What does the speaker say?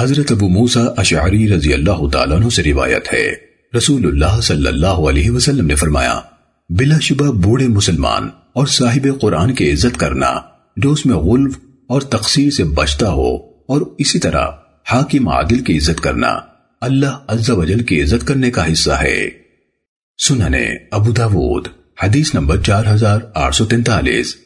حضرت ابو موسیٰ اشعری رضی اللہ تعالیٰ عنہ سے روایت ہے۔ رسول اللہ صلی اللہ علیہ وسلم نے فرمایا، بلا شبہ بوڑھے مسلمان اور صاحب قرآن کی عزت کرنا جو اس میں غلف اور تقسیر سے بچتا ہو اور اسی طرح حاکم عادل کی عزت کرنا، اللہ عز و جل کی عزت کرنے کا حصہ ہے۔ سننے ابو داود، حدیث نمبر چار ہزار آٹھ سو تینتالیس۔